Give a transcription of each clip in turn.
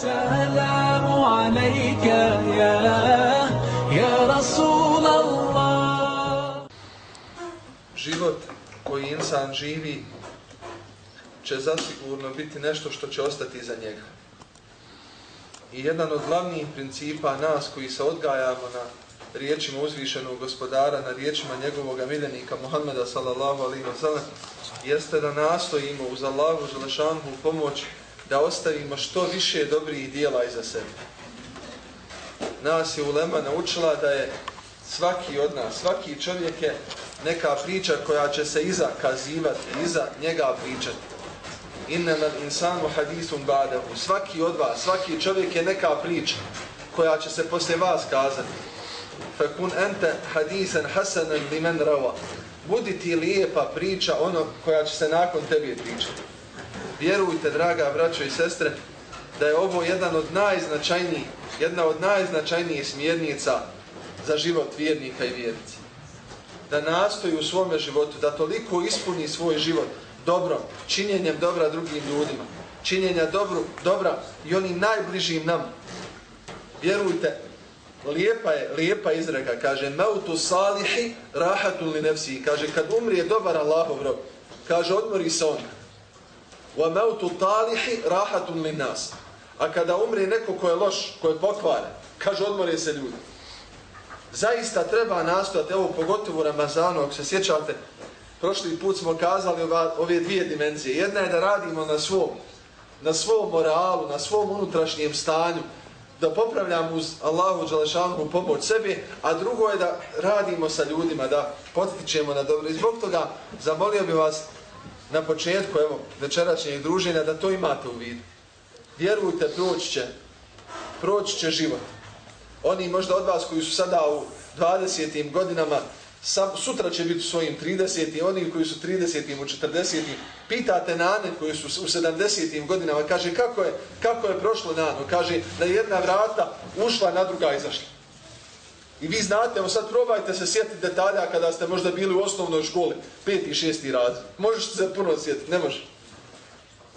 السلام عليك يا يا رسول الله Život koji insan živi će zasigurno biti nešto što će ostati za njega. I jedan od glavnijih principa nas koji se odgajamo na riječima uzvišenog gospodara, na riječima njegovog miljenika Muhammeda sallallahu alaihi wa sallam, jeste da nastojimo uz Allahu želešanhu pomoć da ostavimo što više dobrih dijela iza sebe. Nas je ulema naučila da je svaki od nas, svaki čovjek je neka priča koja će se iza kazivati, iza njega pričati. Innama insanu hadisun ba'dahu. Svaki od vas, svaki čovjek je neka priča koja će se posle vas kazati. Fakun ente hadisan hasanan limen rava. Budi ti lijepa priča ono koja će se nakon tebi pričati. Vjerujte, draga braćo i sestre, da je ovo jedan od najznačajnijih, jedna od najznačajnijih smjernica za život vjernika i vjernice. Da nastoji u svome životu, da toliko ispuni svoj život dobro, činjenjem dobra drugim ljudima, činjenja dobru, dobra i onim najbližim nam. Vjerujte, lijepa je, lijepa izreka, kaže, mautu salihi rahatu li nefsi, kaže, kad umrije dobar Allahov rob, kaže, odmori se on. Wa mautu talihi rahatu li nas. A kada umrije neko ko je loš, ko je pokvaren, kaže, odmore se ljudi. Zaista treba nastojati, evo pogotovo Ramazanu, ako se sjećate, prošli put smo kazali ova, ove dvije dimenzije. Jedna je da radimo na svom, na svom moralu, na svom unutrašnjem stanju, da popravljamo uz Allahu Đalešanu pomoć sebi, a drugo je da radimo sa ljudima, da potičemo na dobro. I zbog toga zamolio bi vas na početku evo, večerašnjeg druženja da to imate u vidu. Vjerujte, proći će, proći će život. Oni možda od vas koji su sada u 20. godinama Sam, sutra će biti u svojim 30. Oni koji su 30. u 40. Pitate nane koji su u 70. godinama. Kaže kako je, kako je prošlo nano. Kaže da jedna vrata ušla, na druga izašla. I vi znate, evo sad probajte se sjetiti detalja kada ste možda bili u osnovnoj školi. Peti i šesti raz. Možeš se puno sjetiti, ne možeš.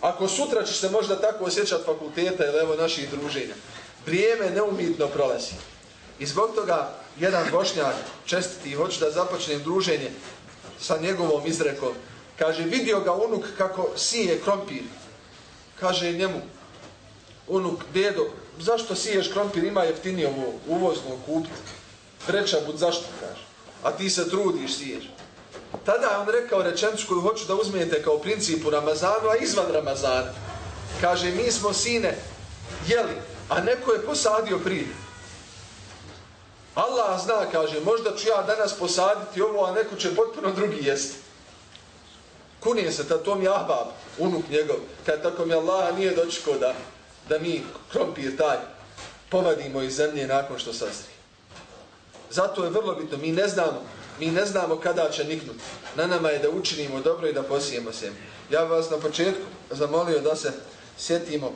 Ako sutra ćeš se možda tako osjećati fakulteta ili evo naših druženja. Vrijeme neumitno prolazi. I zbog toga jedan bošnjak čestiti hoću da započnem druženje sa njegovom izrekom. Kaže, vidio ga unuk kako sije krompir. Kaže njemu, unuk, dedo, zašto siješ krompir, ima jeftinije ovo uvozno kupiti. Treća bud, zašto, kaže. A ti se trudiš, siješ. Tada je on rekao rečenicu koju hoću da uzmijete kao princip u Ramazanu, a izvan Ramazana. Kaže, mi smo sine jeli, a neko je posadio prije. Allah zna, kaže, možda ću ja danas posaditi ovo, a neko će potpuno drugi jesti. Kunije se, ta tom je Ahbab, unuk njegov, kad tako mi Allah nije dočekao da, da mi krompir taj povadimo iz zemlje nakon što sazri. Zato je vrlo bitno, mi ne znamo, mi ne znamo kada će niknuti. Na nama je da učinimo dobro i da posijemo sjeme. Ja vas na početku zamolio da se sjetimo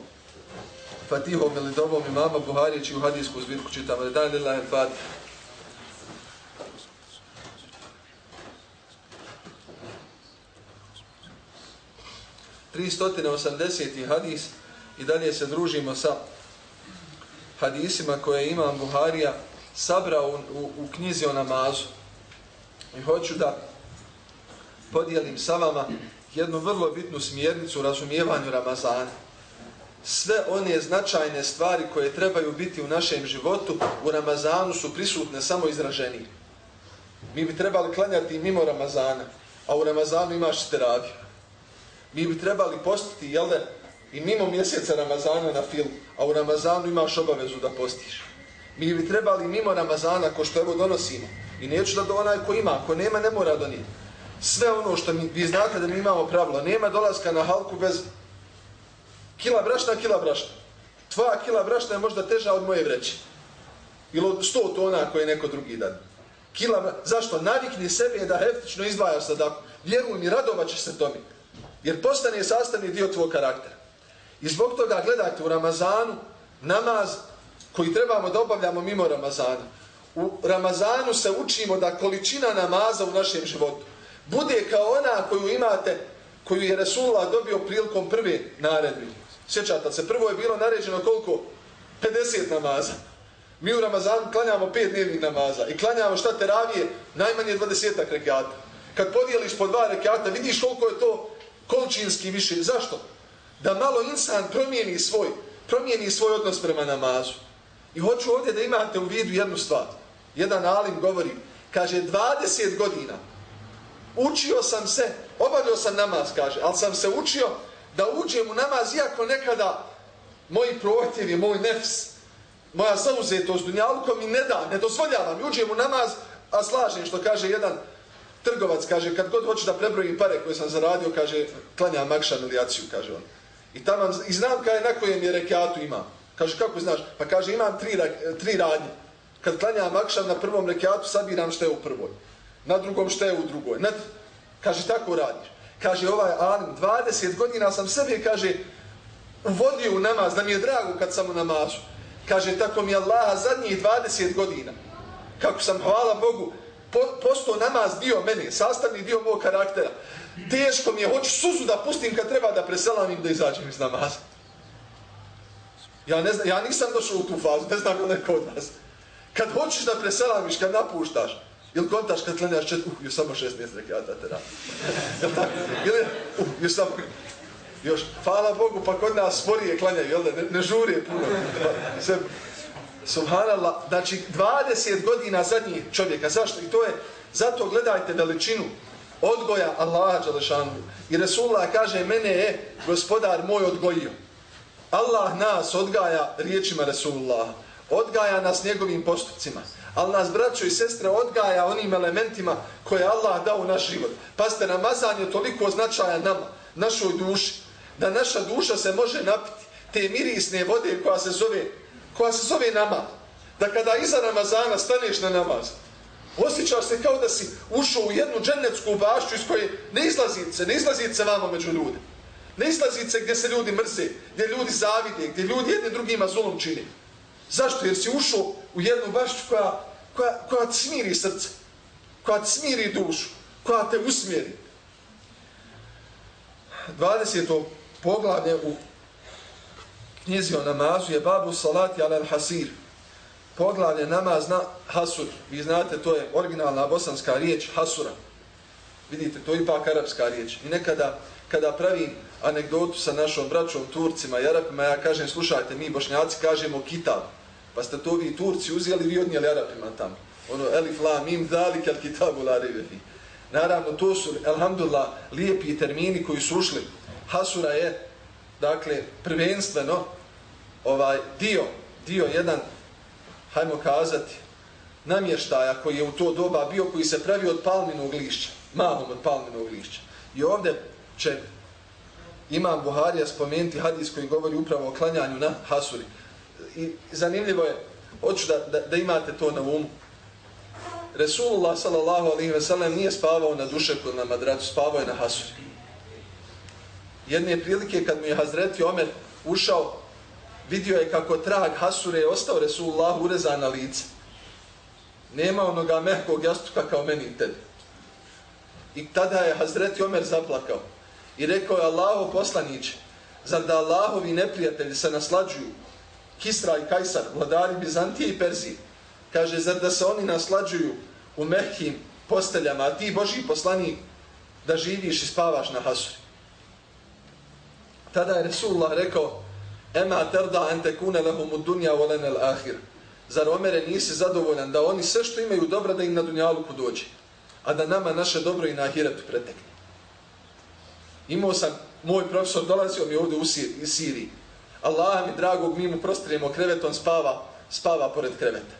Fatihom ili dobom imama Buharić i u hadijsku zbirku čitamo. Da dan lillahi fat. Tristotine osamdeseti hadis i dalje se družimo sa hadisima koje imam Buharija sabrao u, u, u knjizi o namazu. I hoću da podijelim sa vama jednu vrlo bitnu smjernicu u razumijevanju Ramazana sve one značajne stvari koje trebaju biti u našem životu u Ramazanu su prisutne samo izraženi. Mi bi trebali klanjati mimo Ramazana, a u Ramazanu imaš teraviju. Mi bi trebali postiti, jel da, i mimo mjeseca Ramazana na film, a u Ramazanu imaš obavezu da postiš. Mi bi trebali mimo Ramazana, ko što evo donosimo, i neću da do onaj ko ima, ko nema, ne mora donijeti. Sve ono što mi, vi znate da mi imamo pravilo, nema dolaska na halku bez kila brašna, kila brašna. Tvoja kila brašna je možda teža od moje vreće. Ili od sto tona koje neko drugi dan. Kila brašna. Zašto? Navikni sebi da heftično izdvajaš sadaku. Vjeruj mi, radovat se tome. Jer postane sastavni dio tvoj karaktera. I zbog toga gledajte u Ramazanu namaz koji trebamo da obavljamo mimo Ramazana. U Ramazanu se učimo da količina namaza u našem životu bude kao ona koju imate, koju je Resulullah dobio prilikom prve naredbe Sjećate se, prvo je bilo naređeno koliko? 50 namaza. Mi u Ramazanu klanjamo pet dnevnih namaza i klanjamo šta teravije, najmanje 20 rekata. Kad podijeliš po dva rekata, vidiš koliko je to količinski više. Zašto? Da malo insan promijeni svoj, promijeni svoj odnos prema namazu. I hoću ovdje da imate u vidu jednu stvar. Jedan alim govori, kaže, 20 godina učio sam se, obavio sam namaz, kaže, ali sam se učio da uđem u namaz, iako nekada moji prohtjevi, moj nefs, moja zauzetost dunjalko mi ne da, ne dozvoljava mi, uđem u namaz, a slažem što kaže jedan trgovac, kaže, kad god hoću da prebrojim pare koje sam zaradio, kaže, klanja makšan ili jaciju, kaže on. I tamo, i znam kaj je na kojem je rekiatu imam. Kaže, kako znaš? Pa kaže, imam tri, tri radnje. Kad klanjam akšan na prvom rekiatu, sabiram što je u prvoj. Na drugom što je u drugoj. Na, kaže, tako radiš. Kaže, ovaj Alim, 20 godina sam sebe, kaže, uvodio u namaz, da mi je drago kad sam u namazu. Kaže, tako mi je Allah zadnjih 20 godina. Kako sam, hvala Bogu, po, postao namaz dio mene, sastavni dio mog karaktera. Teško mi je, hoću suzu da pustim kad treba da preselam im da izađem iz namaza. Ja, ne znam, ja nisam došao u tu fazu, ne znam ili neko od vas. Kad hoćeš da preselamiš, kad napuštaš, ili kontaš kad klanjaš čet, uh, još samo šest mjesec rekata te radi. ili, uh, još samo, još, hvala Bogu, pa kod nas sporije klanjaju, jel da, ne, ne žurije puno. Pa, se, subhanallah, znači 20 godina zadnjih čovjeka, zašto? I to je, zato gledajte veličinu odgoja Allaha Đalešanu. I Resulullah kaže, mene je gospodar moj odgojio. Allah nas odgaja riječima Rasulullah, Odgaja nas njegovim postupcima. Ali nas, braćo i sestre, odgaja onim elementima koje Allah dao u naš život. Pazite, namazan je toliko značajan nama, našoj duši, da naša duša se može napiti te mirisne vode koja se zove, koja se zove namaz. Da kada iza namazana staneš na namaz, osjećaš se kao da si ušao u jednu džennetsku bašću iz koje ne izlazi se, ne izlazi se vama među ljudima. Ne se gdje se ljudi mrze, gdje ljudi zavide, gdje ljudi jedni drugima zulom čini. Zašto? Jer si ušao u jednu bašću koja, koja, koja ti smiri srce, koja ti smiri dušu, koja te usmjeri. 20. poglavlje u knjizi o namazu je babu salati al-hasir. Poglavlje namaz na hasur. Vi znate, to je originalna bosanska riječ hasura. Vidite, to je ipak arapska riječ. I nekada, kada pravim anegdotu sa našom braćom Turcima i Arapima, ja kažem, slušajte, mi bošnjaci kažemo kitab. Pa ste to vi Turci uzeli, vi odnijeli Arapima tamo. Ono, elif la mim dalik al kitabu la rivefi. Naravno, to su, alhamdulillah, lijepi termini koji su ušli. Hasura je, dakle, prvenstveno, ovaj dio, dio jedan, hajmo kazati, namještaja koji je u to doba bio, koji se pravi od palminog lišća, malom od palminog lišća. I ovdje će imam Buharija spomenuti hadis koji govori upravo o klanjanju na Hasuri. I zanimljivo je, hoću da, da, da imate to na umu. Resulullah sallallahu alaihi ve sellem nije spavao na dušeku na madracu, spavao je na Hasuri. Jedne prilike kad mu je Hazreti Omer ušao, vidio je kako trag Hasure je ostao Resulullah urezan na lice. Nema onoga mehkog jastuka kao meni i tebi. I tada je Hazreti Omer zaplakao. I rekao je Allaho poslaniće, zar da Allahovi neprijatelji se naslađuju, Kisra i Kajsar, vladari Bizantije i Perzije, kaže, zar da se oni naslađuju u mehkim posteljama, a ti Boži poslanik da živiš i spavaš na Hasuri. Tada je Resulullah rekao, Ema terda en tekune lehum u dunja u lenel ahir. Zar omere nisi zadovoljan da oni sve što imaju dobro da im na dunjalu dođe, a da nama naše dobro i na ahiretu pretekne. Imao sam, moj profesor dolazio mi ovdje u Siriji. Allah mi dragog, mi mu prostrijemo krevet, on spava, spava pored kreveta.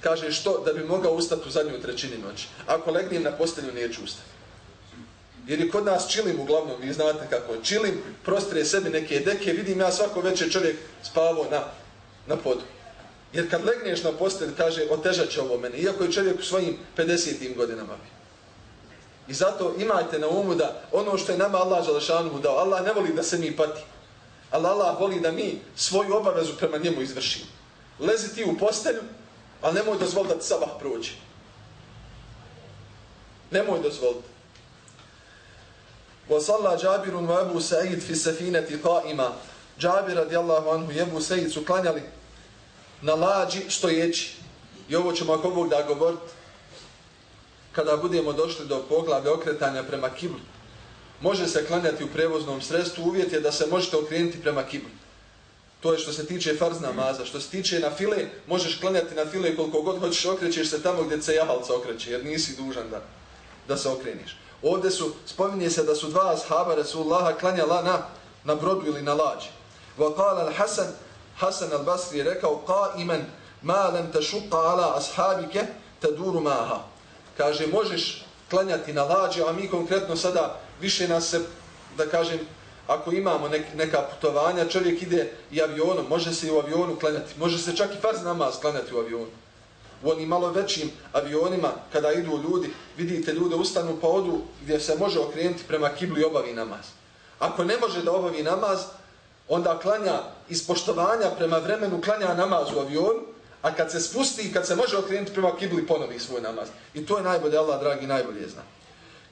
Kaže što? Da bi mogao ustati u zadnju trećini noći. Ako legnem na postelju, neću ustati. Jer je kod nas čilim uglavnom, vi znate kako je. Čilim, prostrije sebi neke deke, vidim ja svako večer čovjek spavao na, na podu. Jer kad legneš na postelj, kaže, otežat će ovo mene. Iako je čovjek u svojim 50. godinama bio. I zato imajte na umu da ono što je nama Allah Žalešanu dao, Allah ne voli da se mi pati. Ali Allah voli da mi svoju obavezu prema njemu izvršimo. Lezi ti u postelju, ali nemoj dozvoliti da ti sabah prođe. Nemoj dozvoliti. وصلى جابر وابو سعيد في السفينة قائما Džabir radijallahu anhu i Ebu Sejid su klanjali na lađi stojeći. I ovo ćemo ako Bog da govorit kada budemo došli do poglavlja okretanja prema kiblu. Može se klanjati u prevoznom sredstvu, uvjet je da se možete okrenuti prema kiblu. To je što se tiče farz namaza. Što se tiče na file, možeš klanjati na file koliko god hoćeš, okrećeš se tamo gdje se jahalca okreće, jer nisi dužan da, da se okreniš. Ovdje su, spominje se da su dva ashaba Rasulullaha klanjala na, na brodu ili na lađi. Vakal al-Hasan, Hasan al-Basri je rekao, ka imen ma lem tešuqa ala ashabike, te duru maha kaže možeš klanjati na lađe, a mi konkretno sada više nas se da kažem ako imamo nek, neka putovanja čovjek ide i avionom može se i u avionu klanjati. Može se čak i farz namaz klanjati u avionu. U onim malo većim avionima kada idu ljudi vidite ljude ustanu pa odu gdje se može okrenuti prema kibli i obavi namaz. Ako ne može da obavi namaz onda klanja iz poštovanja prema vremenu klanja namaz u avionu, a kad se spusti i kad se može okrenuti prema kibli ponovi svoj namaz. I to je najbolje, Allah dragi, najbolje zna.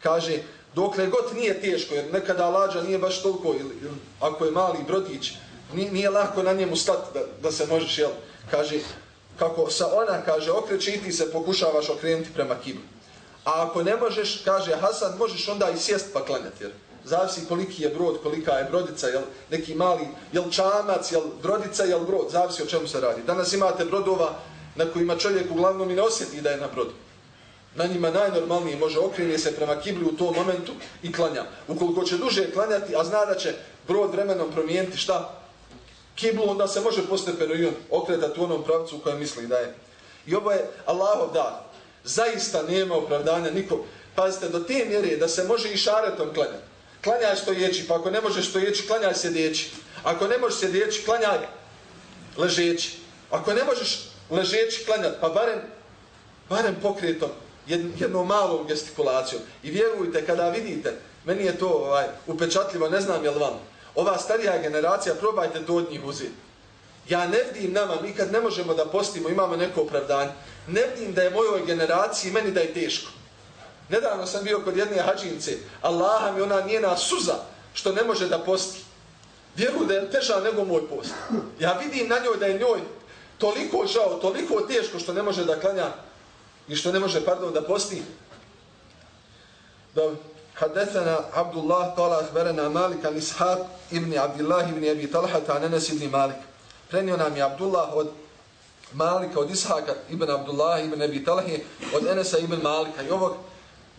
Kaže, dokle god nije teško, jer nekada lađa nije baš toliko, ili, ili ako je mali brodić, nije, nije lako na njemu stati da, da se možeš, jel, kaže, kako sa ona, kaže, okreće i ti se pokušavaš okrenuti prema kibli. A ako ne možeš, kaže Hasan, možeš onda i sjest pa klanjati, jer zavisi koliki je brod, kolika je brodica, jel neki mali, jel čamac, jel brodica, jel brod, zavisi o čemu se radi. Danas imate brodova na kojima čovjek uglavnom i ne osjeti da je na brodu. Na njima najnormalnije može okrenje se prema kibli u tom momentu i klanja. Ukoliko će duže klanjati, a zna da će brod vremenom promijeniti šta? Kiblu, onda se može postepeno i on okretati u onom pravcu u kojem misli da je. I ovo je Allahov dar. Zaista nema opravdanja nikom. Pazite, do te mjere da se može i šaretom klanjati klanjaj stojeći, pa ako ne možeš stojeći, klanjaj sjedeći. Ako ne možeš sjedeći, klanjaj ležeći. Ako ne možeš ležeći, klanjati, pa barem, barem pokretom, jednom malom gestikulacijom. I vjerujte, kada vidite, meni je to ovaj, upečatljivo, ne znam jel vam, ova starija generacija, probajte to od njih uzeti. Ja ne vidim nama, mi kad ne možemo da postimo, imamo neko opravdanje, ne vidim da je mojoj generaciji, meni da je teško. Nedavno sam bio kod jedne hađince. Allaha mi ona njena suza što ne može da posti. Vjeruju da je teža nego moj post. Ja vidim na njoj da je njoj toliko žao, toliko teško što ne može da klanja i što ne može, pardon, da posti. Da حدثنا عبد الله قال اخبرنا مالك عن اسحاق ابن عبد الله ابن ابي طلحه عن انس بن مالك prenio nam je Abdullah od Malika od Ishaka ibn Abdullah ibn Abi Talhe od Enesa ibn Malika i ovog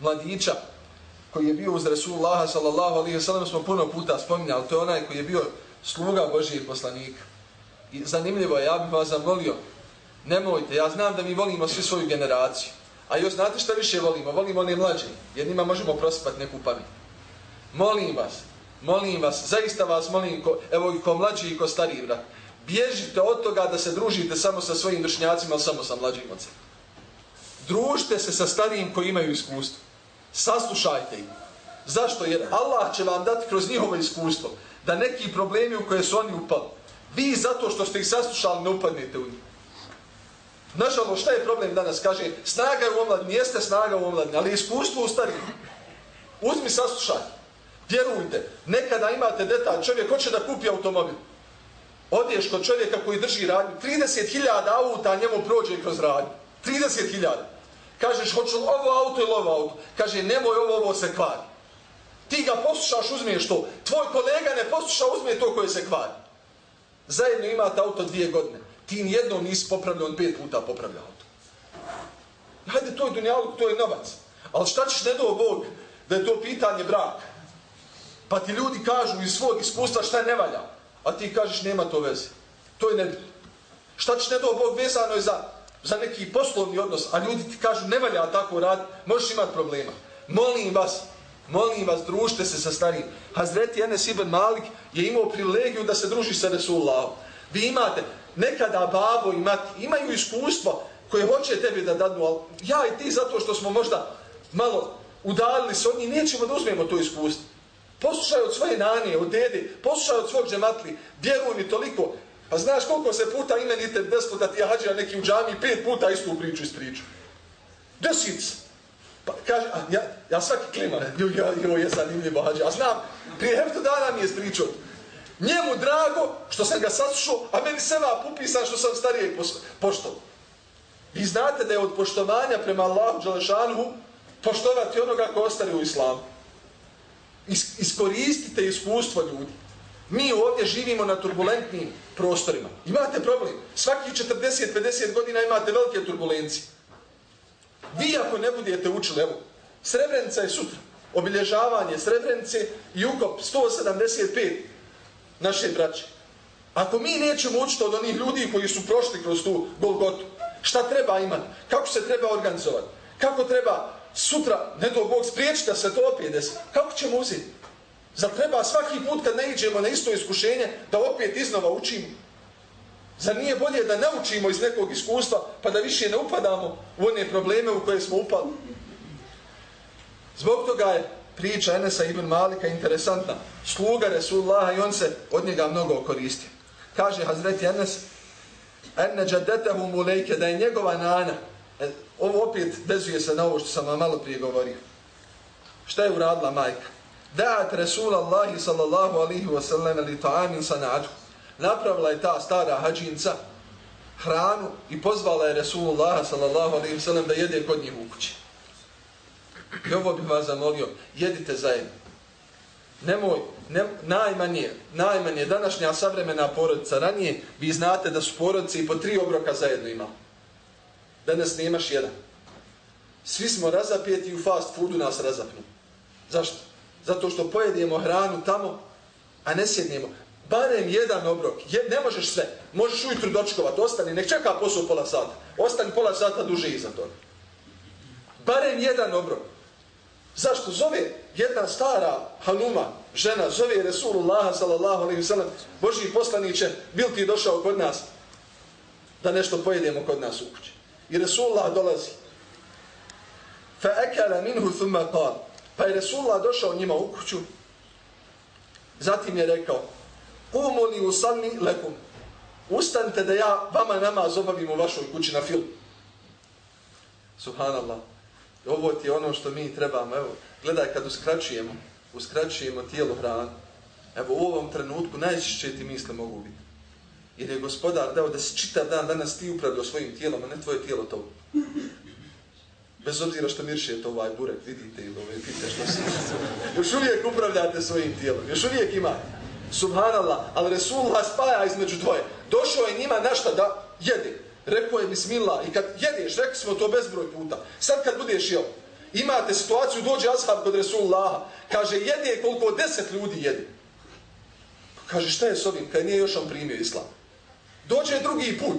mladića koji je bio uz Resulullah sallallahu alaihi sallam smo puno puta spominjali, to je onaj koji je bio sluga Božije poslanika. I zanimljivo je, ja bih vas zamolio, nemojte, ja znam da mi volimo svi svoju generaciju, a još znate što više volimo? Volimo one mlađe, jer njima možemo prosipati neku pamet. Molim vas, molim vas, zaista vas molim, ko, evo i ko mlađi i ko stariji brat, bježite od toga da se družite samo sa svojim vršnjacima, ali samo sa mlađim od sebe. Družite se sa starijim koji imaju iskustvo. Saslušajte ih. Zašto? Jer Allah će vam dati kroz njihovo iskustvo da neki problemi u koje su oni upali, vi zato što ste ih saslušali ne upadnete u njih. Nažalost, šta je problem danas? Kaže, snaga u omladini, jeste snaga u omladini, ali iskustvo u starijim. Uzmi saslušaj. Vjerujte, nekada imate detalj, čovjek hoće da kupi automobil. Odješ kod čovjeka koji drži radnju, 30.000 auta njemu prođe kroz radnju. 30.000. Kažeš, hoću ovo auto ili ovo auto? Kaže, nemoj ovo, ovo se kvari. Ti ga poslušaš, uzmiješ to. Tvoj kolega ne posluša, uzmije to koje se kvari. Zajedno imate auto dvije godine. Ti nijednom nisi popravljao, on pet puta popravlja auto. Hajde, to je dunjalog, to je novac. Ali šta ćeš ne do Bog da je to pitanje braka? Pa ti ljudi kažu iz svog iskustva šta ne valja. A ti kažeš nema to veze. To je nebitno. Šta ćeš ne do Bog vezano je za za neki poslovni odnos, a ljudi ti kažu ne valja tako rad, možeš imati problema. Molim vas, molim vas, družite se sa starijim. Hazreti Enes Ibn Malik je imao privilegiju da se druži sa Resulullahom. Vi imate, nekada babo i mati, imaju iskustvo koje hoće tebi da dadnu, ali ja i ti zato što smo možda malo udalili se od njih, nećemo da uzmemo to iskustvo. Poslušaj od svoje nanije, od dede, poslušaj od svog džematli, vjeruj mi toliko, Pa znaš koliko se puta imenite desilo da ti je hađija neki u džami pet puta istu priču ispriču. Desic. Pa kaže, a, ja, ja svaki klima, jo, jo, jo, je zanimljivo hađija. A znam, prije hefto dana mi je spričao. Njemu drago što sam ga saslušao, a meni seba upisan što sam starije poštovao. Vi znate da je od poštovanja prema Allahu Đalešanu poštovati onoga ko ostari u islamu. Is, iskoristite iskustvo ljudi. Mi ovdje živimo na turbulentnim prostorima. Imate problem. Svaki 40-50 godina imate velike turbulencije. Vi ako ne budete učili, evo, Srebrenica je sutra. Obilježavanje Srebrenice i ukop 175 naše braće. Ako mi nećemo učiti od onih ljudi koji su prošli kroz tu Golgotu, šta treba imati, kako se treba organizovati, kako treba sutra, ne do Bog, spriječiti da se to opet desi, kako ćemo uzeti? Zar treba svaki put kad ne iđemo na isto iskušenje da opet iznova učimo? Zar nije bolje da naučimo iz nekog iskustva pa da više ne upadamo u one probleme u koje smo upali? Zbog toga je priča Enesa ibn Malika interesantna. Sluga Resulullaha i on se od njega mnogo koristi. Kaže Hazreti Enes, enne džadetehu mulejke, da je njegova nana, e, ovo opet vezuje se na ovo što sam vam malo prije govorio. Šta je uradila majka? Da'at Rasulallahi sallallahu alihi wasallam li ta'amin sana'atu. Napravila je ta stara hađinca hranu i pozvala je Resulullah sallallahu alihi wasallam da jede kod njih u kući. I ovo bih vas zamolio, jedite zajedno. Nemoj, ne, najmanje, najmanje, današnja savremena porodica, ranije vi znate da su porodice i po tri obroka zajedno imali. Danas nemaš jedan. Svi smo razapijeti i u fast foodu nas razapnu. Zašto? Zato što pojedemo hranu tamo, a ne sjednemo. Barem jedan obrok. Je, ne možeš sve. Možeš ujutru dočkovat. Ostani. Nek čeka posao pola sata. Ostani pola sata duže iza toga. Barem jedan obrok. Zašto? Zove jedna stara hanuma, žena, zove Resulullah sallallahu alaihi sallam, Boži poslaniće, bil ti došao kod nas da nešto pojedemo kod nas u kući. I Resulullah dolazi. Fa ekala minhu thumma qala Pa je Resulullah došao njima u kuću. Zatim je rekao, Umu li usalni lekum. Ustanite da ja vama namaz obavim u vašoj kući na film. Subhanallah. Ovo ti je ono što mi trebamo. Evo, gledaj kad uskraćujemo, uskraćujemo tijelo hranu. Evo, u ovom trenutku najčešće ti misle mogu biti. Jer je gospodar dao da si čitav dan danas ti upravljao svojim tijelom, a ne tvoje tijelo to. Bez obzira što miršete ovaj burek, vidite ili ove pite što se... Još uvijek upravljate svojim tijelom, još uvijek imate. Subhanallah, ali Resulullah spaja između dvoje. Došao je njima našta da jede. Rekao je bismillah i kad jedeš, rekli smo to bezbroj puta. Sad kad budeš jel, imate situaciju, dođe ashab kod Resulullaha, kaže jede koliko deset ljudi jede. Pa kaže šta je s ovim, kad nije još on primio islam. Dođe drugi put,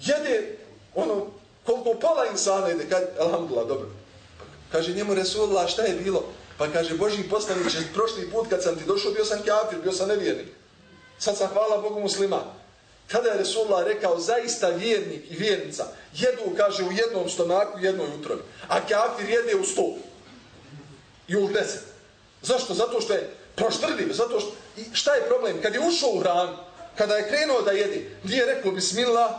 jede ono koliko pola insana ide, kaže, alhamdulillah, dobro. Pa kaže njemu Resulullah šta je bilo? Pa kaže Boži poslanić, prošli put kad sam ti došao bio sam kafir, bio sam nevjernik. Sad sam hvala Bogu musliman. Kada je Resulullah rekao zaista vjernik i vjernica jedu, kaže, u jednom stomaku, jednoj utrovi, a kafir jede u sto i u deset. Zašto? Zato što je proštrljiv, zato što... I šta je problem? Kad je ušao u hranu, kada je krenuo da jede, gdje je rekao bismillah,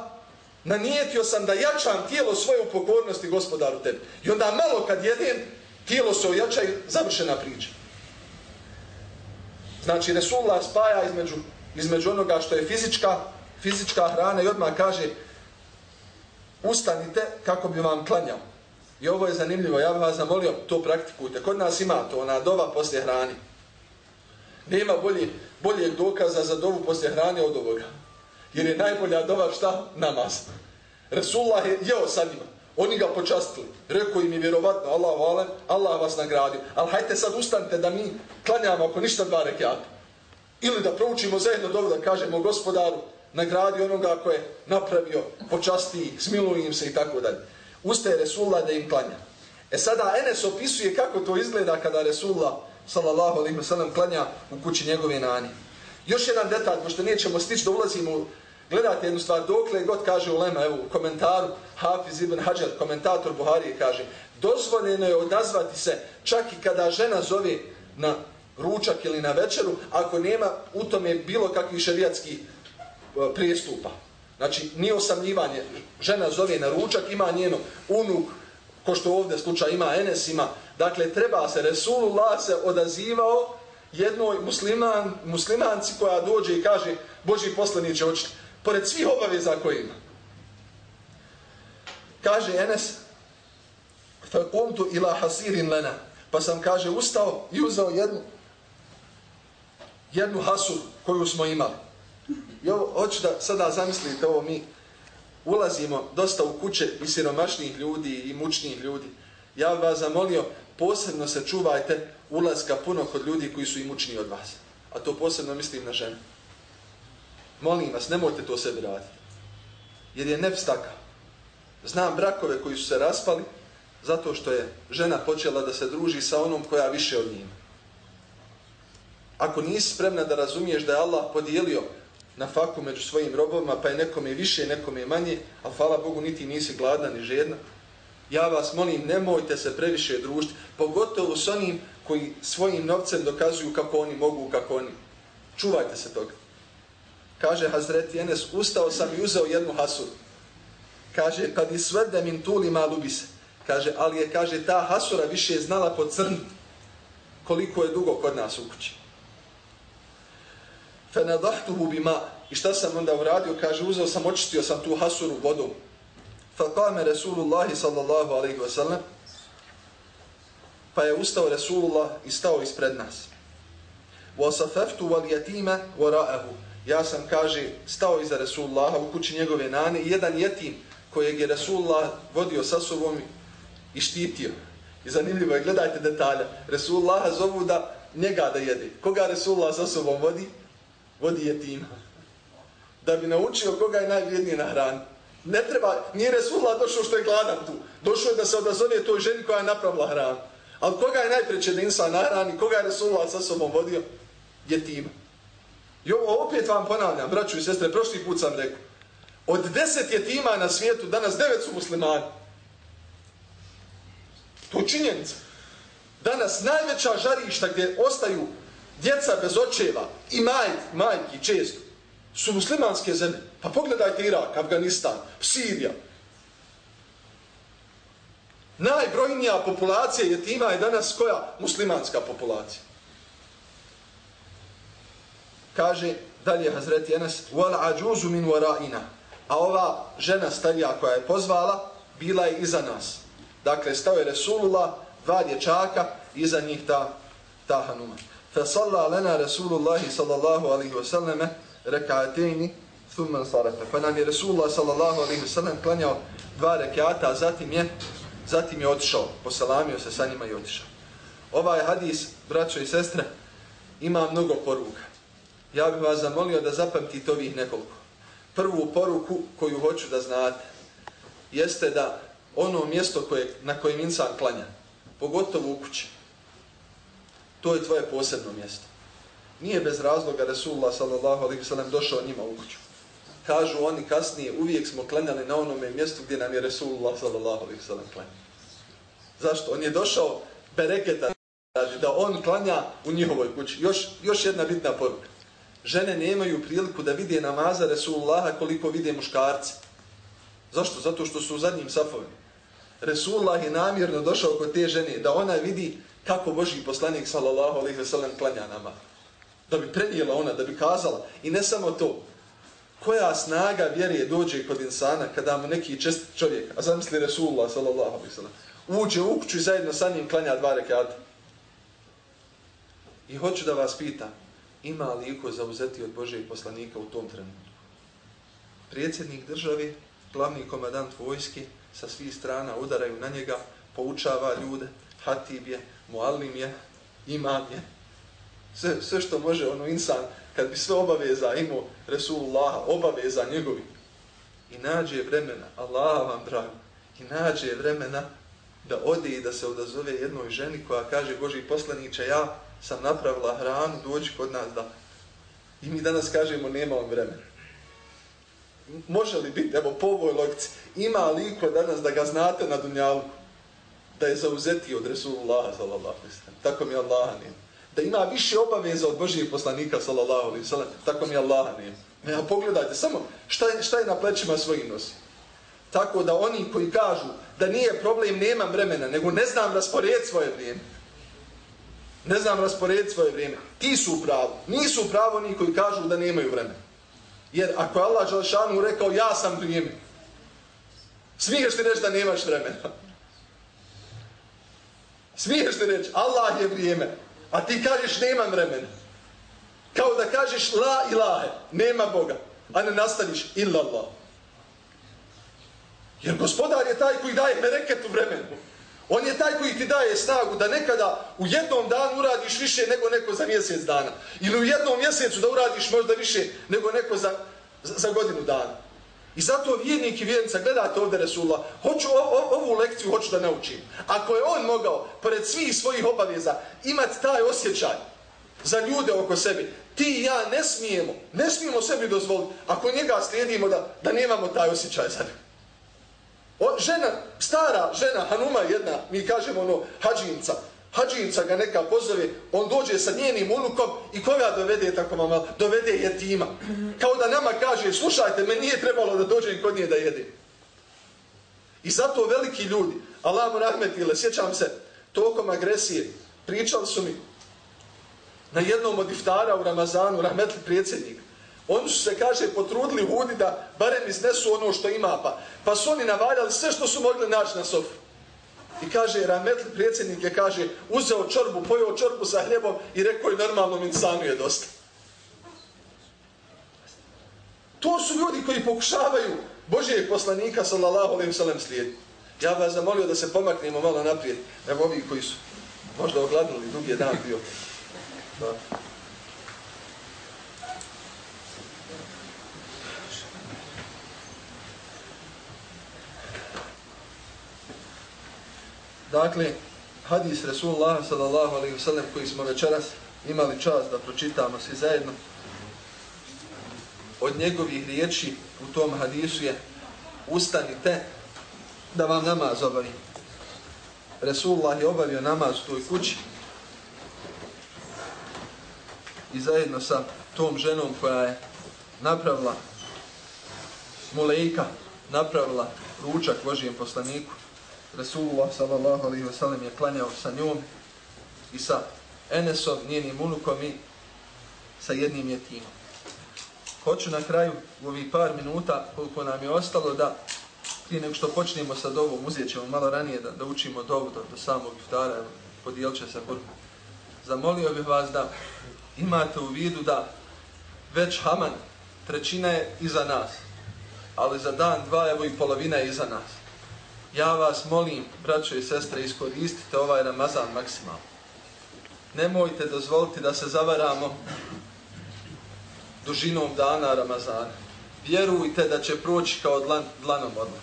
nanijetio sam da jačam tijelo svoje u pokornosti gospodaru tebi. I onda malo kad jedem, tijelo se ojača i završena priča. Znači, Resulullah spaja između, između onoga što je fizička fizička hrana i odmah kaže ustanite kako bi vam klanjao. I ovo je zanimljivo, ja bih vas zamolio, to praktikujte. Kod nas ima to, ona dova poslije hrani. Nema bolje, boljeg dokaza za dovu poslije hrane od ovoga. Jer je najbolja dova šta? Namaz. Resulullah je jeo sa njima. Oni ga počastili. Rekao im je vjerovatno, Allah vale, Allah vas nagradio. Ali hajte sad ustanite da mi klanjamo ako ništa dva rekiata. Ili da proučimo zajedno dovu da kažemo gospodaru, nagradi onoga ko je napravio, počasti, smiluj im se i tako dalje. Ustaje Resulullah da im klanja. E sada Enes opisuje kako to izgleda kada Resulullah sallallahu alaihi wa sallam klanja u kući njegove nani. Još jedan detalj, pošto nećemo stići da ulazimo Gledajte jednu stvar, dokle god kaže Ulema, evo u komentaru Hafiz ibn Hajar, komentator Buharije kaže, dozvoljeno je odazvati se čak i kada žena zove na ručak ili na večeru, ako nema u tome bilo kakvih šerijatskih e, prijestupa. Znači, nije osamljivanje. Žena zove na ručak, ima njeno unuk, ko što ovdje slučaj ima, Enes ima. Dakle, treba se, Resulullah se odazivao jednoj musliman, muslimanci koja dođe i kaže Boži poslaniće očiti, pored svih obaveza koje ima. Kaže Enes, فَقُمْتُ kumtu ila hasirin lana. pa sam, kaže, ustao i uzao jednu, jednu hasu koju smo imali. I ovo, hoću da sada zamislite ovo mi, ulazimo dosta u kuće i siromašnih ljudi i mučnih ljudi. Ja vas zamolio, posebno se čuvajte ulazka puno kod ljudi koji su i mučniji od vas. A to posebno mislim na žene. Molim vas, nemojte to sebi raditi. Jer je nefs nepstaka. Znam brakove koji su se raspali zato što je žena počela da se druži sa onom koja više od njima. Ako nisi spremna da razumiješ da je Allah podijelio na faku među svojim robovima, pa je nekom je više, nekom je manje, a hvala Bogu niti nisi gladna ni žedna, ja vas molim, nemojte se previše družiti, pogotovo s onim koji svojim novcem dokazuju kako oni mogu, kako oni. Čuvajte se toga. Kaže Hazreti Enes, ustao sam i uzeo jednu hasuru. Kaže, kad i svede min tuli malu se. Kaže, ali je, kaže, ta hasura više je znala pocrniti koliko je dugo kod nas u kući. Fenadahtuhu bima. I šta sam onda uradio? Kaže, uzeo sam, očistio sam tu hasuru vodom. Fakame Resulullahi sallallahu alaihi wa sallam. Pa je ustao Resulullah i stao ispred nas. Wasafaftu wal yatima wara'ahu. Ja sam, kaže, stao iza Resulullaha u kući njegove nane i jedan jetim kojeg je Resulullah vodio sa sobom i štitio. I zanimljivo je, gledajte detalja. Resulullaha zovu da njega da jede. Koga Resulullah sa sobom vodi? Vodi jetima. Da bi naučio koga je najvrijednije na hrani. Ne treba, nije Resulullah došao što je gladan tu. Došao je da se odazove toj ženi koja je napravila hranu. Ali koga je najpreće da insan nahrani, koga je Resulullah sa sobom vodio? Jetima. I ovo opet vam ponavljam, braću i sestre, prošli put sam rekao. Od deset jetima na svijetu, danas devet su muslimani. To je činjenica. Danas najveća žarišta gdje ostaju djeca bez očeva i majki, majki često, su muslimanske zemlje. Pa pogledajte Irak, Afganistan, Sirija. Najbrojnija populacija jetima je danas koja? Muslimanska populacija. Kaže dalje Hazreti Enes, wal ajuzu min wara'ina. A ova žena starija koja je pozvala, bila je iza nas. Dakle, stao je Resulullah, dva dječaka, iza njih ta, ta hanuma. Fa salla lana Resulullahi sallallahu alaihi wa sallame, rekatejni, thumma sarafe. Pa nam je Resulullah sallallahu alaihi wa sallam klanjao dva rekata, a zatim je, zatim je otišao, poselamio se sa njima i otišao. Ovaj hadis, braćo i sestre, ima mnogo poruka. Ja bih vas zamolio da zapamtite ovih nekoliko. Prvu poruku koju hoću da znate, jeste da ono mjesto koje, na kojem insan klanja, pogotovo u kući, to je tvoje posebno mjesto. Nije bez razloga Resulullah sallallahu došao njima u kuću. Kažu oni kasnije, uvijek smo klanjali na onome mjestu gdje nam je Resulullah sallallahu alaihi. Zašto? On je došao bereketa da on klanja u njihovoj kući. Još, još jedna bitna poruka. Žene nemaju priliku da vide namaza Resulullaha koliko vide muškarci. Zašto? Zato što su u zadnjim safovima. Resulullah je namjerno došao kod te žene da ona vidi kako Boži poslanik sallallahu alaihi ve sellem klanja nama. Da bi prenijela ona, da bi kazala. I ne samo to. Koja snaga vjere dođe kod insana kada mu neki čest čovjek, a zamisli Resulullah sallallahu alaihi ve sellem, uđe u kuću i zajedno sa njim klanja dva rekata. I hoću da vas pitam, ima li iko zauzeti od Božeg poslanika u tom trenutku? Prijedsjednik države, glavni komadant vojske, sa svih strana udaraju na njega, poučava ljude, hatib je, muallim je, imam je. Sve, sve što može ono insan, kad bi sve obaveza imao Resulullah, obaveza njegovi. I nađe vremena, Allah vam drago, i nađe vremena da ode i da se odazove jednoj ženi koja kaže Boži poslaniće, ja sam napravila hranu, dođi kod nas da... I mi danas kažemo, nema vam vremena. Može li biti, evo po ovoj logici, ima li danas da ga znate na dunjalu, da je zauzeti od Resulullah, sallallahu alaihi sallam, tako mi Allah nije. Da ima više obaveza od Božijeg poslanika, sallallahu alaihi sallam, tako mi Allah nije. Ja, pogledajte, samo šta je, šta je na plećima svojim nosi. Tako da oni koji kažu da nije problem, nemam vremena, nego ne znam raspored svoje vrijeme. Ne znam rasporediti svoje vrijeme. Ti su u pravu. Nisu u pravu oni koji kažu da nemaju vremena. Jer ako je Allah Đalšanu rekao ja sam vrijeme, smiješ ti reći da nemaš vremena. Smiješ ti reći Allah je vrijeme, a ti kažeš nemam vremena. Kao da kažeš la ilahe, nema Boga, a ne nastaviš illa Allah. Jer gospodar je taj koji daje mereketu vremenu. On je taj koji ti daje snagu da nekada u jednom danu uradiš više nego neko za mjesec dana. Ili u jednom mjesecu da uradiš možda više nego neko za, za, godinu dana. I zato vjernik i vjernica, gledate ovdje Resulullah, hoću, o, o, ovu lekciju hoću da naučim. Ako je on mogao, pored svih svojih obaveza, imati taj osjećaj za ljude oko sebe, ti i ja ne smijemo, ne smijemo sebi dozvoliti, ako njega slijedimo da, da nemamo taj osjećaj za ljude. O, žena, stara žena, Hanuma jedna, mi kažemo ono, hađinca, hađinca ga neka pozove, on dođe sa njenim unukom i koga dovede tako mama, dovede jetima. Kao da nama kaže, slušajte, me nije trebalo da dođe kod nje da jede. I zato veliki ljudi, Allah mu rahmetile, sjećam se, tokom agresije, pričali su mi na jednom od iftara u Ramazanu, rahmetli predsjednik, Oni su se, kaže, potrudili hudi da barem iznesu ono što ima, pa, pa su oni navaljali sve što su mogli naći na sofu. I kaže, Rametli predsjednik je, kaže, uzeo čorbu, pojeo čorbu sa hljebom i rekao je normalnom insanu je dosta. To su ljudi koji pokušavaju Božije poslanika, sallallahu alaihi sallam, slijediti. Ja vas zamolio da se pomaknemo malo naprijed. Evo ovi koji su možda ogladnuli, drugi je dan bio. Da. Dakle, hadis Resulullah sallallahu alaihi wasallam koji smo večeras imali čas da pročitamo svi zajedno, od njegovih riječi u tom hadisu je ustanite da vam namaz obavi. Resulullah je obavio namaz u toj kući i zajedno sa tom ženom koja je napravila mulejka, napravila ručak Božijem poslaniku, Rasulullah sallallahu alaihi wasallam je klanjao sa njom i sa Enesom, njenim unukom i sa jednim jetimom. Hoću na kraju u ovih par minuta koliko nam je ostalo da prije nego što počnemo sa dovom, uzet ćemo malo ranije da, da učimo dovu do, do samog iftara, podijelit će se burku. Zamolio bih vas da imate u vidu da već Haman trećina je iza nas, ali za dan, dva, evo i polovina je iza nas ja vas molim, braćo i sestre, iskoristite ovaj Ramazan maksimalno. Nemojte dozvoliti da se zavaramo dužinom dana Ramazana. Vjerujte da će proći kao dlan, dlanom odla.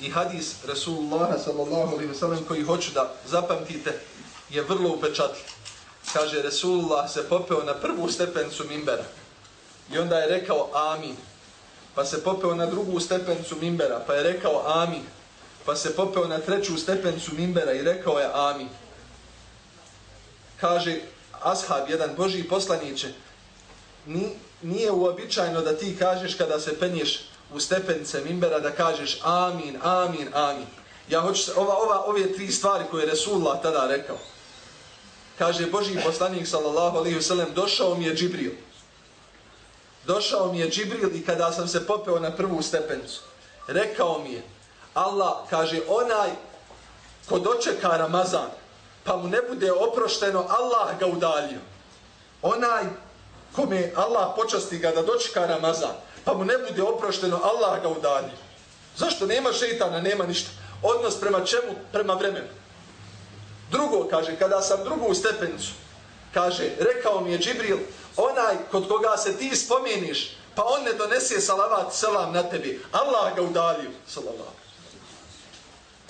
I hadis Rasulullah sallallahu alaihi wasallam koji hoću da zapamtite je vrlo upečatljiv. Kaže Rasulullah se popeo na prvu stepencu mimbera i onda je rekao amin. Pa se popeo na drugu stepencu mimbera pa je rekao amin pa se popeo na treću stepenicu mimbera i rekao je amin. Kaže ashab, jedan Božji poslaniće, nije uobičajno da ti kažeš kada se penješ u stepenice mimbera da kažeš amin, amin, amin. Ja hoću ova, ova, ove tri stvari koje je Resulullah tada rekao. Kaže Božji poslanik sallallahu alaihi wasallam, došao mi je Džibril. Došao mi je Džibril i kada sam se popeo na prvu stepenicu, rekao mi je, Allah kaže onaj ko dočeka Ramazan pa mu ne bude oprošteno Allah ga udalio. onaj kome Allah počasti ga da dočeka Ramazan pa mu ne bude oprošteno Allah ga udalio. zašto? Nema šeitana nema ništa. Odnos prema čemu? Prema vremenu. Drugo kaže kada sam drugu stepenicu kaže rekao mi je Džibril onaj kod koga se ti spomeniš pa on ne donese salavat selam na tebi Allah ga udalio, salavat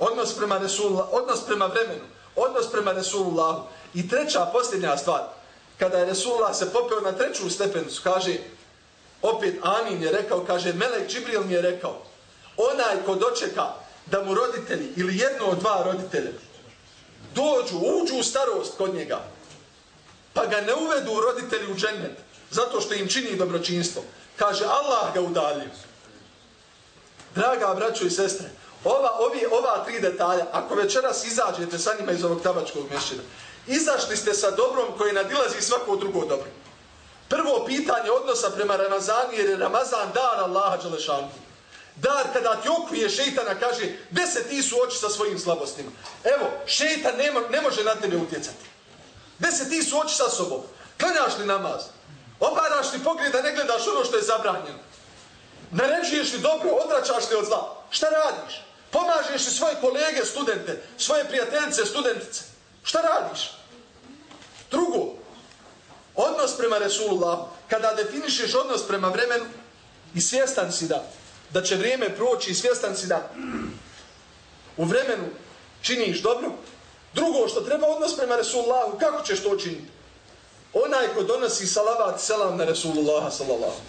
odnos prema Resulullah, odnos prema vremenu, odnos prema Resulullahu. I treća, posljednja stvar, kada je Resulullah se popeo na treću stepenicu, kaže, opet Amin je rekao, kaže, Melek Džibril mi je rekao, onaj ko dočeka da mu roditelji ili jedno od dva roditelja dođu, uđu u starost kod njega, pa ga ne uvedu roditelji u džennet, zato što im čini dobročinstvo, kaže, Allah ga udalio. Draga braćo i sestre, Ova, ovi, ova tri detalja, ako večeras izađete sa njima iz ovog tabačkog mješćina Izašli ste sa dobrom koji nadilazi svako drugo dobro. Prvo pitanje odnosa prema Ramazanu jer je Ramazan dar Allaha Đelešanu. Dar kada ti okvije šeitana kaže gde se ti suoči sa svojim slabostima. Evo, šeitan ne, ne može na tebe utjecati. Gde se ti suoči sa sobom? Klanjaš li namaz? Obaraš li pogled da ne gledaš ono što je zabranjeno? Naređuješ li dobro? Odračaš li od zla? Šta radiš? Pomažeš i svoje kolege, studente, svoje prijateljice, studentice? Šta radiš? Drugo, odnos prema Resulullah, kada definišeš odnos prema vremenu i svjestan si da, da će vrijeme proći i svjestan si da u vremenu činiš dobro, drugo što treba odnos prema Resulullahu, kako ćeš to činiti? Onaj ko donosi salavat selam na Resulullah sallallahu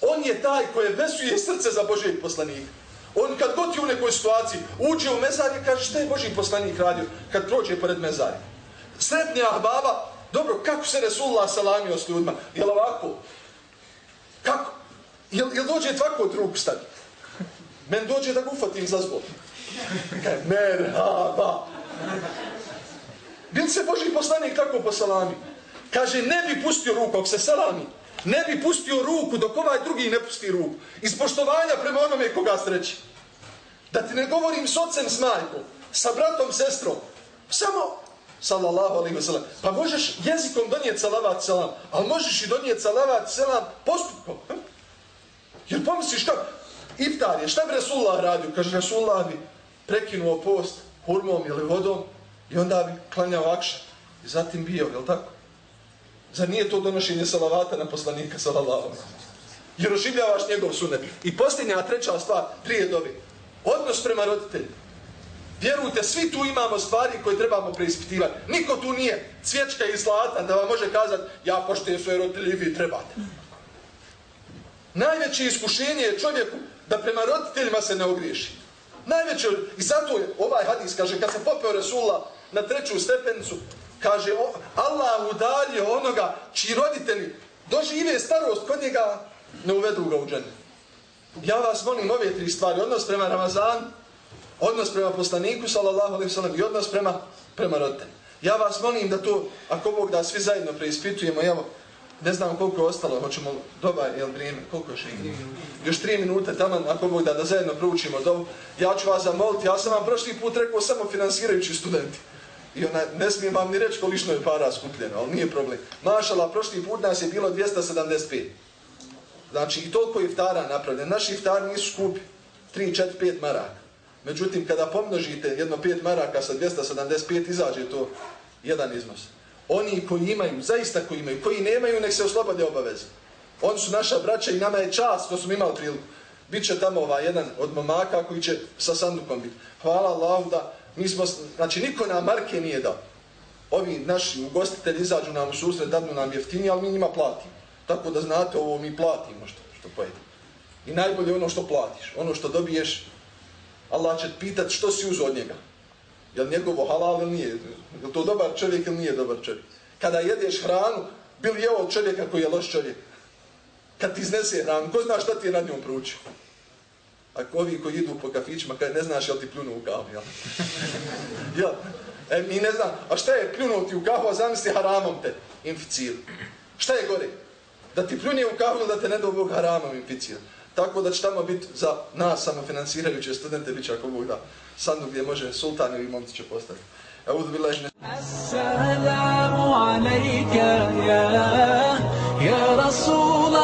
On je taj koje vesuje srce za Božijeg poslanika. On kad god je u nekoj situaciji uđe u mezar i kaže šta je Boži poslanik radio kad prođe pored mezarja. Sretni ahbaba, dobro, kako se Resulullah salamio s ljudima? Jel ovako? Kako? Jel, jel dođe tvako drug stavi? Men dođe da ga ufatim za zbog. Merhaba. Bil se Boži poslanik tako po salami? Kaže, ne bi pustio ruku, ako se salami, ne bi pustio ruku dok ovaj drugi ne pusti ruku. Iz poštovanja prema onome koga sreći. Da ti ne govorim s ocem, s majkom, sa bratom, sestrom. Samo, sallallahu alaihi wa. Pa možeš jezikom donijeti salavat selam, ali možeš i donijeti salavat selam postupkom. Jer pomisliš kako? Iftar je, šta bi Resulullah radio? Kaže, Resulullah bi prekinuo post hurmom ili vodom i onda bi klanjao akšan. I zatim bio, je li tako? Zar nije to donošenje salavata na poslanika, salavata? Jer oživljavaš njegov sunet. I posljednja, treća stvar, prije dobi. Odnos prema roditeljima. Vjerujte, svi tu imamo stvari koje trebamo preispitivati. Niko tu nije cvječka i zlata da vam može kazati ja poštujem svoje roditelje i vi trebate. Najveće iskušenje je čovjeku da prema roditeljima se ne ogriješi. Najveće, i zato je ovaj hadis, kaže, kad se popeo Resula na treću stepenicu, kaže, Allah udalje onoga čiji roditelji dožive starost kod njega, ne uvedu ga u džene. Ja vas molim ove tri stvari, odnos prema Ramazan, odnos prema poslaniku, sallallahu alaihi sallam, i odnos prema, prema roditeljima. Ja vas molim da to, ako Bog da svi zajedno preispitujemo, evo, ne znam koliko je ostalo, hoćemo doba, jel vrijeme, koliko još ima? Još tri minute tamo, ako Bog da, da zajedno proučimo dobu. Ja ću vas zamoliti, ja sam vam prošli put rekao samo finansirajući studenti. I ona, ne smijem vam ni reći količno je para skupljeno, ali nije problem. Mašala, prošli put nas je bilo 275. Znači, i toliko iftara napravljen. Naši iftari nisu skupi. 3, 4, 5 maraka. Međutim, kada pomnožite jedno 5 maraka sa 275, izađe to jedan iznos. Oni koji imaju, zaista koji imaju, koji nemaju, nek se oslobode obaveze. Oni su naša braća i nama je čast, to smo imali priliku. Biće tamo ovaj jedan od momaka koji će sa sandukom biti. Hvala Allahu da mi smo, znači niko nam marke nije dao. Ovi naši ugostitelji izađu nam u susret, dadnu nam jeftini, ali mi njima platimo. Tako da znate, ovo mi platimo što, što pojedemo. I najbolje ono što platiš, ono što dobiješ, Allah će pitat što si uz od njega. Je li njegovo halal ili nije? Je to dobar čovjek ili nije dobar čovjek? Kada jedeš hranu, bil je od čovjeka koji je loš čovjek? Kad ti iznese hranu, ko zna šta ti je nad njom pručio? Ako ovi koji idu po kafićima, kada ne znaš jel ti pljunu u kahu, jel? jel? E, mi ne znam, a šta je pljunuti u kahu, a zamisli haramom te inficiru? Šta je gore? Da ti pljuni u kahu ili da te ne dobog haramom inficiru? Tako da će tamo biti za nas samo financirajuće studente, bit će ako Bog da sandu gdje može sultan ili momci će postati. أعوذ بالله من السلام عليك يا يا رسول